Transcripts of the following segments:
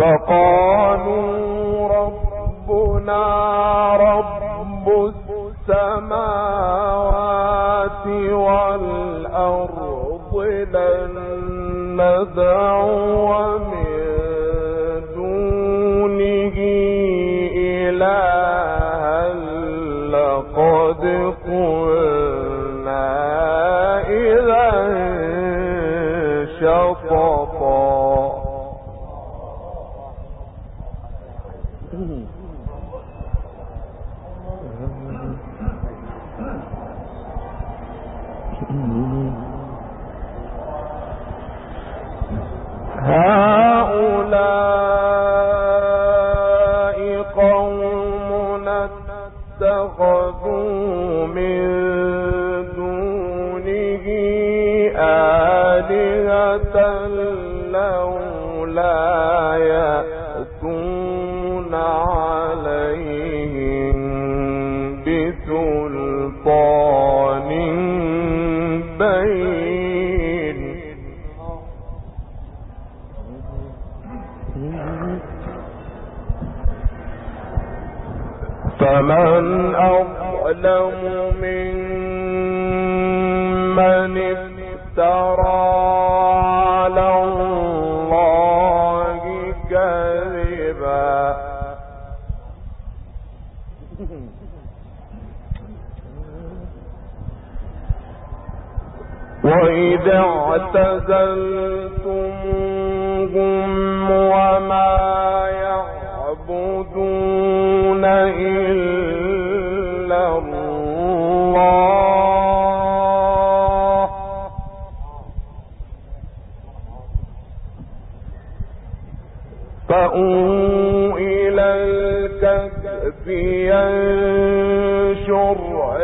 فقالوا أولا فمن أظلم ممن افترى على الله كذبا. وإذا اعتزلتموهم وما يعبدون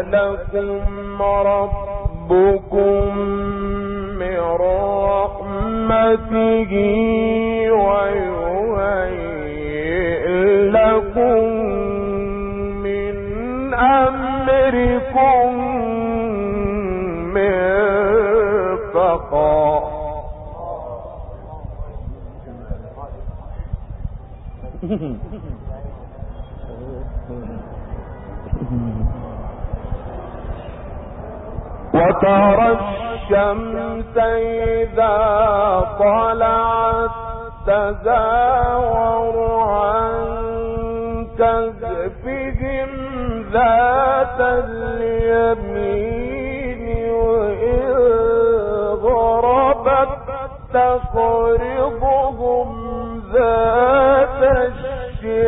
لكم ربكم من رحمته ويهيئ لكم وترى الشمس إذا طلعت تزاور عن كهفهم ذات اليمين وإذ غربت تقرضهم ذات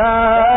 ذلك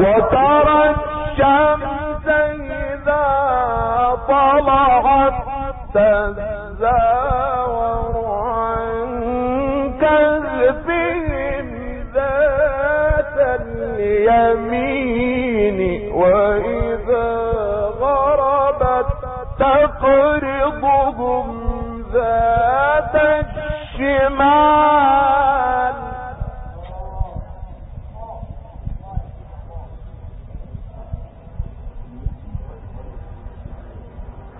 وترى الشمس إذا طلعت تزاور عن كهفهم ذات اليمين الشمال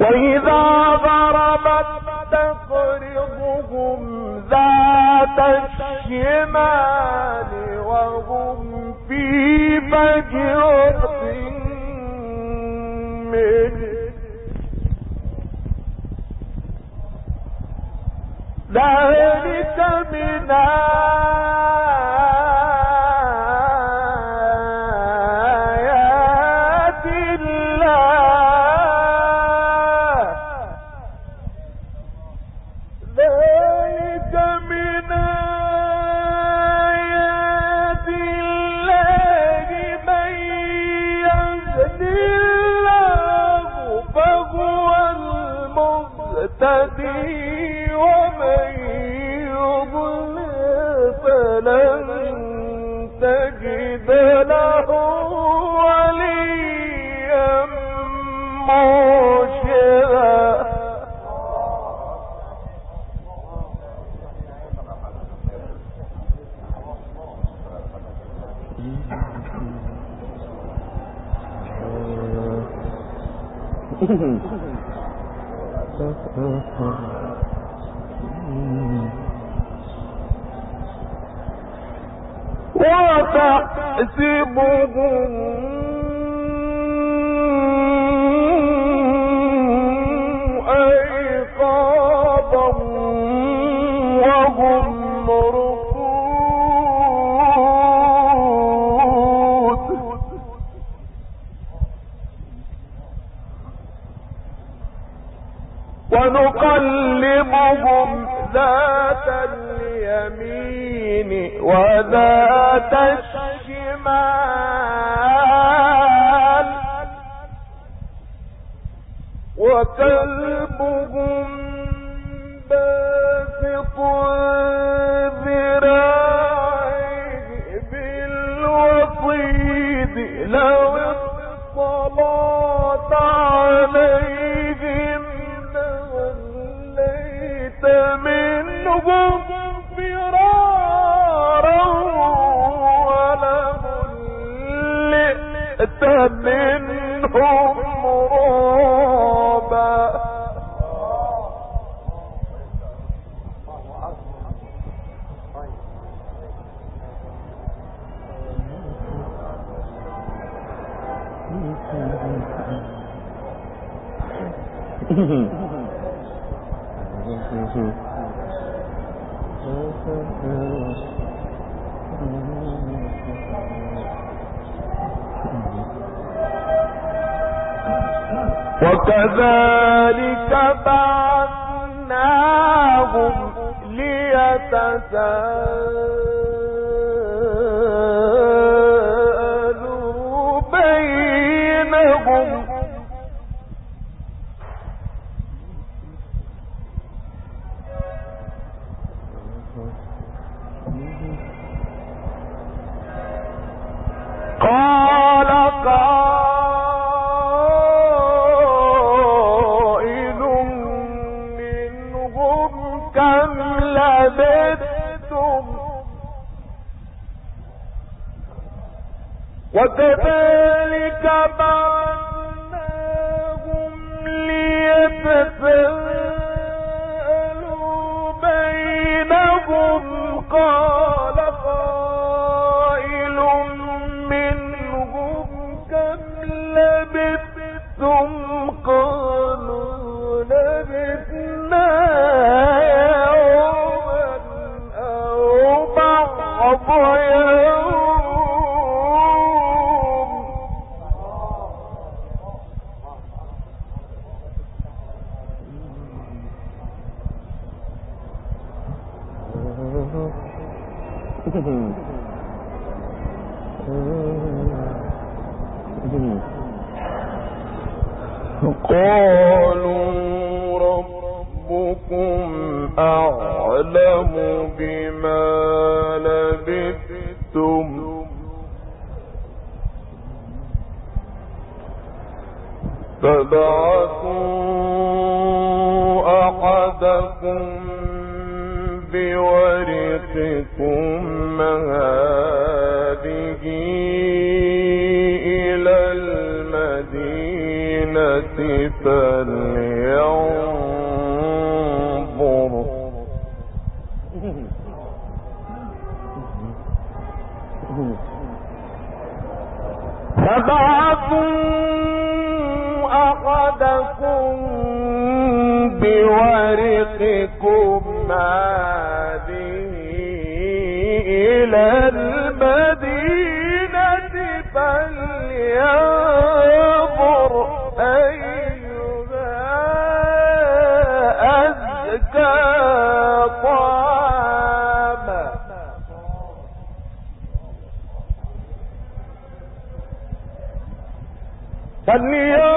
وإذا ضربت تقرضهم ذات الشمال وهم في فجوة منه ذلك من فلن ونقلبهم ذات اليمين وذات الشمال وكلبهم باسط ذراعيه بالوصيد. لو Mm-hmm. ليتساءلوا بينهم. وقت المدينة فلينظر. فبعثوا أحدكم بورقكم فلينظر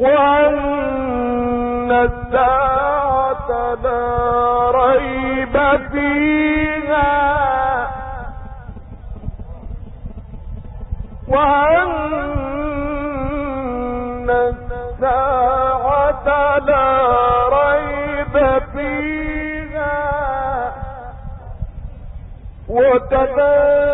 وأن الساعة لا ريب فيها وأن الساعة لا ريب فيها وكذلك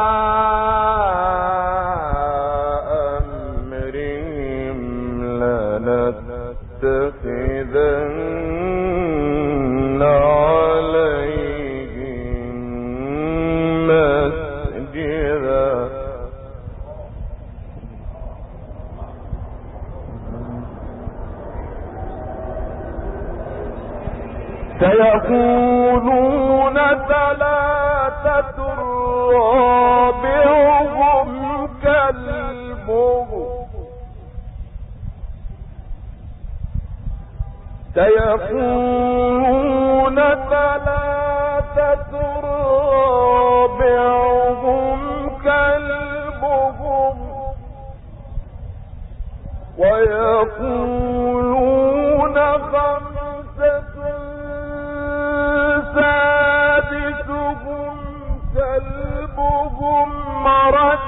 سيقولون ثلاثة رابعهم كلبهم ويقولون خمسة سادسهم كلبهم مرد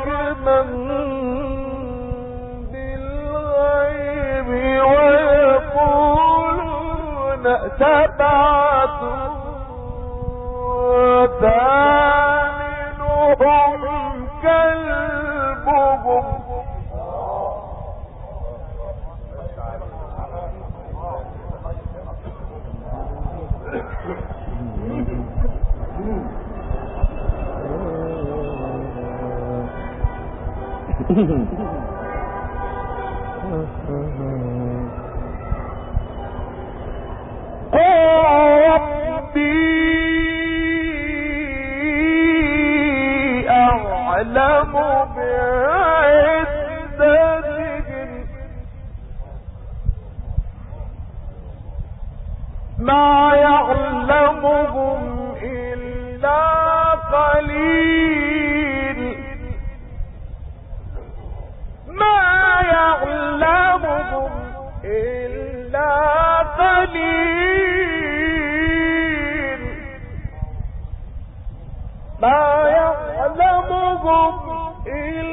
Mm-hmm. ما يعلمهم إلا